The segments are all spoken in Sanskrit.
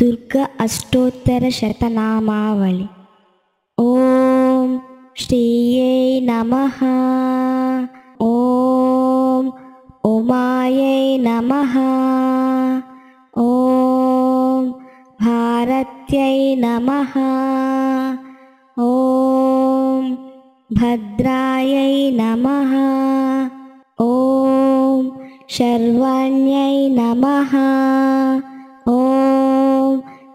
दुर्ग अष्टोत्तरशतनामावळि ॐ श्रियै नमः ॐ उमायै नमः ॐ भारत्यै नमः ॐ भद्रायै नमः ॐ शर्वाण्यै नमः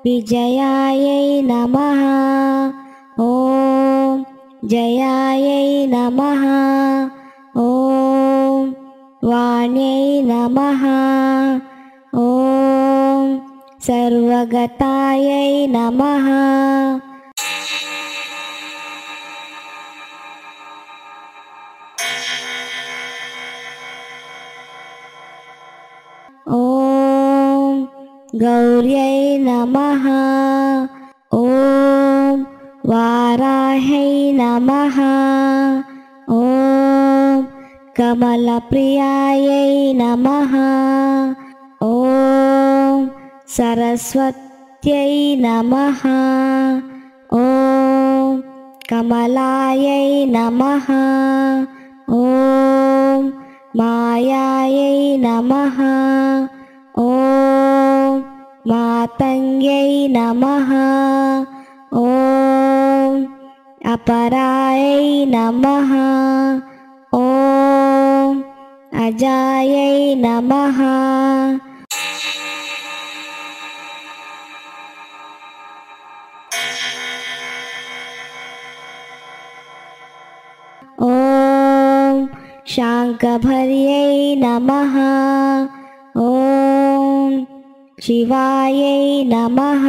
विजयायै नमः। ॐ जयायै नमः। ॐ वाण्यै नमः। ॐ सर्वगतायै नमः गौर्यै नमः। ॐ वाराह्यै नमः। ॐ कमलप्रियायै नमः। ॐ सरस्वत्यै नमः। ॐ कमलायै नमः। ॐ मायायै नमः। ॐ मातङ्ग्यै नमः। ॐ अपरायै नमः। ॐ नमः। नमः। शिवायै नमः।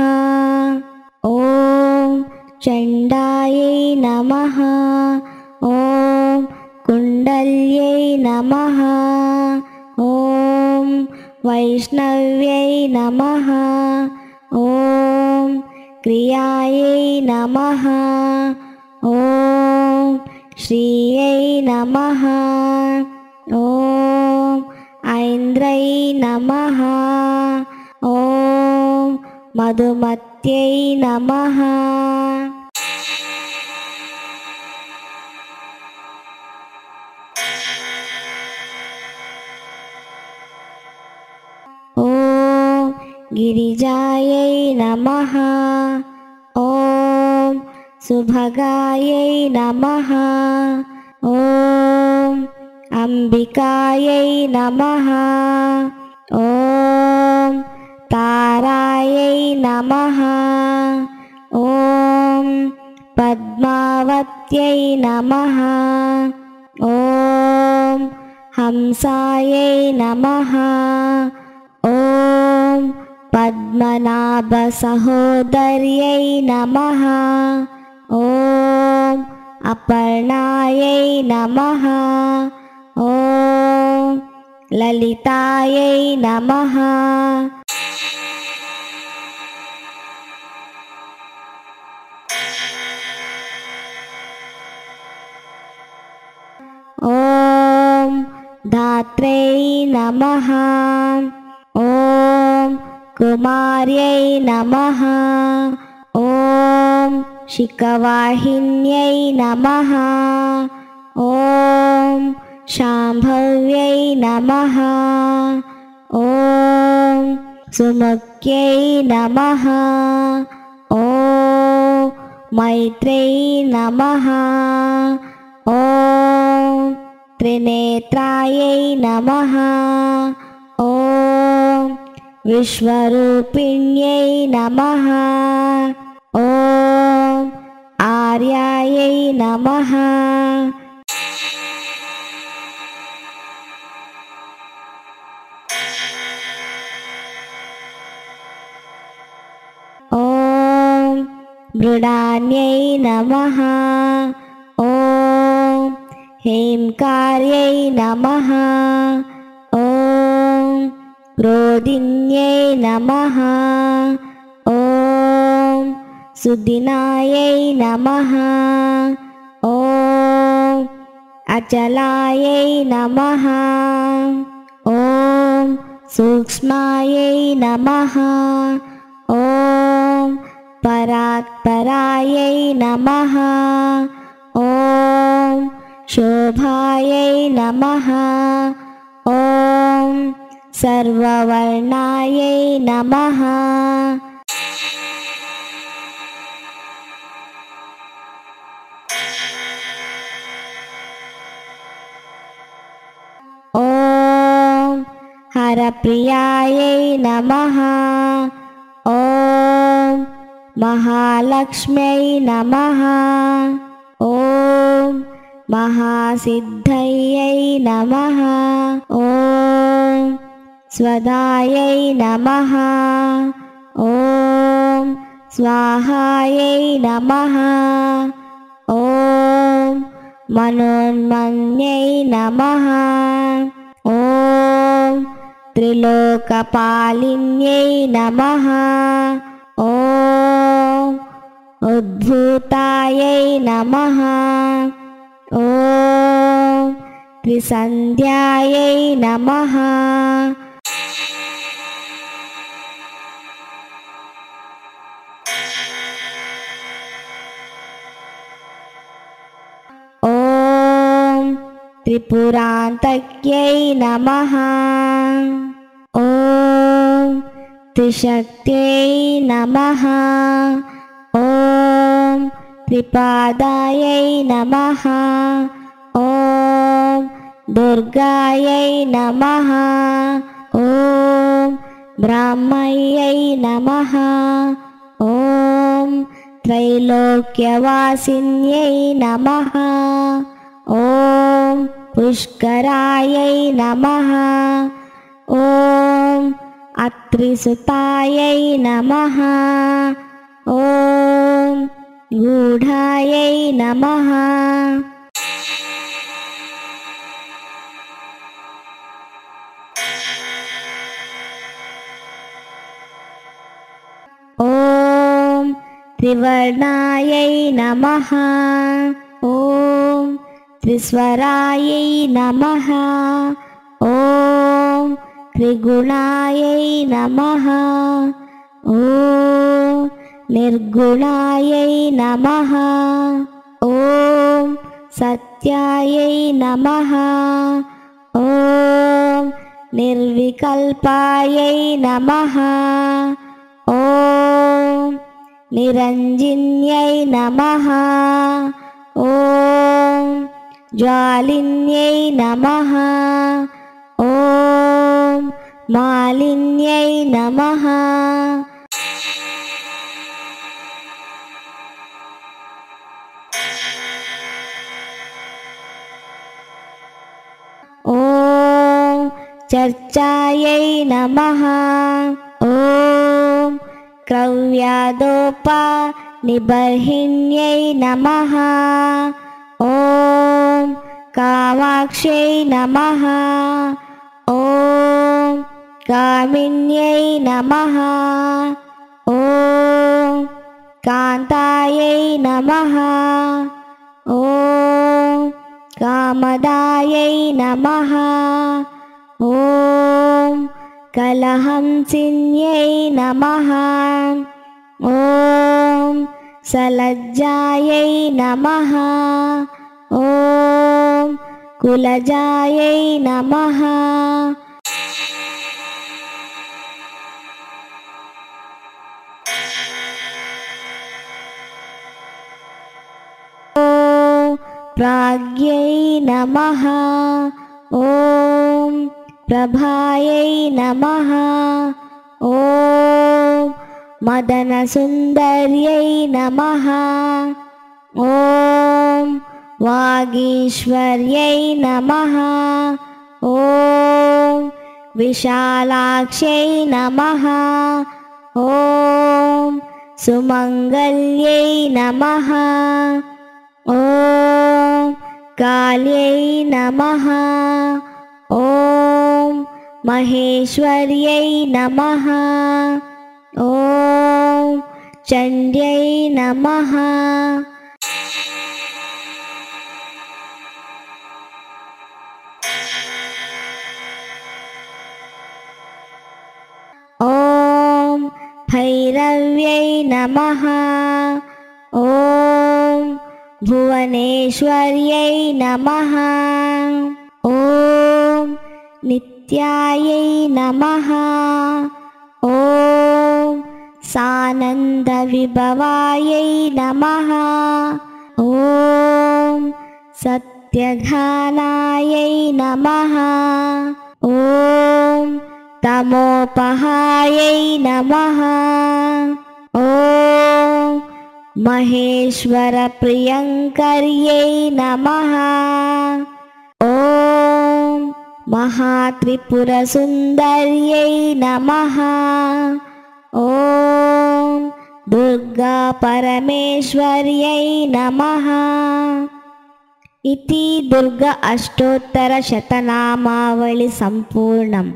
ॐ चण्डायै नमः। ॐ कुण्डल्यै नमः। ॐ वैष्णव्यै नमः। ॐ क्रियायै नमः। ॐ श्रियै नमः। ॐ ऐन्द्रै नमः मधुमत्यै नमः। ॐ गिरिजायै नमः। ॐ सुभगायै नमः। ॐ अम्बिकायै नमः। ॐ तारायै नमः। ॐ पद्मावत्यै नमः। ॐ हंसायै नमः। ॐ पद्मनाभसहोदर्यै नमः। ॐ अपर्णायै नमः। ॐ ललितायै नमः ॐ धात्र्यै नमः। ॐ कुमार्यै नमः। ॐ शिखवाहिन्यै नमः। ॐ शाम्भव्यै नमः। ॐ सुमुख्यै नमः। ॐ मैत्र्यै नमः त्रिनेत्रायै नमः। ॐ विश्वरूपिण्यै नमः। ॐ आर्यायै नमः। ॐ मृडान्यै नमः हेङ्कार्यै नमः। ॐ क्रोधिन्यै नमः। ॐ सुदिनायै नमः। ॐ अचलायै नमः। ॐ सूक्ष्मायै नमः। ॐ परात्परायै नमः शोभायै नमः। ॐ सर्ववर्णायै नमः। ॐ हरप्रियायै नमः। ॐ महालक्ष्म्यै नमः महासिद्धयै नमः। ॐ स्वदायै नमः। ॐ स्वाहायै नमः। ॐ मनोन्मन्यै नमः। ॐ त्रिलोकपालिन्यै नमः। ॐ उद्भूतायै नमः ॐ त्रिसन्ध्यायै नमः। ॐ त्रिपुरान्तक्यै नमः। ॐ त्रिशक्त्यै नमः। ॐ त्रिपादायै नमः दुर्गायै नमः। ॐ ब्राह्मयै नमः। ॐ त्रैलोक्यवासिन्यै नमः। ॐ पुष्करायै नमः। ॐ अत्रिसुतायै नमः। ॐ गूढायै नमः त्रिवर्णायै नमः। ॐ त्रिस्वरायै नमः। ॐ त्रिगुणायै नमः। ॐ निर्गुणायै नमः। ॐ सत्यायै नमः। ॐ निर्विकल्पायै नमः निरञ्जिन्यै नमः। ॐ ज्वालिन्यै नमः। ॐ मालिन्यै नमः। ॐ चर्चायै नमः क्रव्यादोपा निबर्हिण्यै नमः। ॐ कामाक्ष्यै नमः। ॐ कामिन्यै नमः। ॐ कान्तायै नमः। ॐ कामदायै नमः। ॐ कलहंसिन्यै नमः। ॐ सलज्जायै नमः। ॐ कुलजायै नमः। ॐ प्राज्ञै नमः। ॐ प्रभायै नमः। ॐ मदनसुन्दर्यै नमः। ॐ वागीश्वर्यै नमः। ॐ विशालाक्ष्यै नमः। ॐ सुमङ्गल्यै नमः। ॐ काल्यै नमः महेश्वर्यै नमः। ॐ चण्ड्यै नमः। ॐ भैरव्यै नमः। ॐ भुवनेश्वर्यै नमः। ॐ नित्यायै नमः। ॐ सानन्दविभवायै नमः। ॐ सत्यघानायै नमः। ॐ तमोपहायै नमः। ॐ महेश्वरप्रियङ्कर्यै नमः महात्रिपुरसुन्दर्यै नमः। ॐ दुर्गापरमेश्वर्यै नमः। इति दुर्ग अष्टोत्तरशतनामावळि सम्पूर्णम्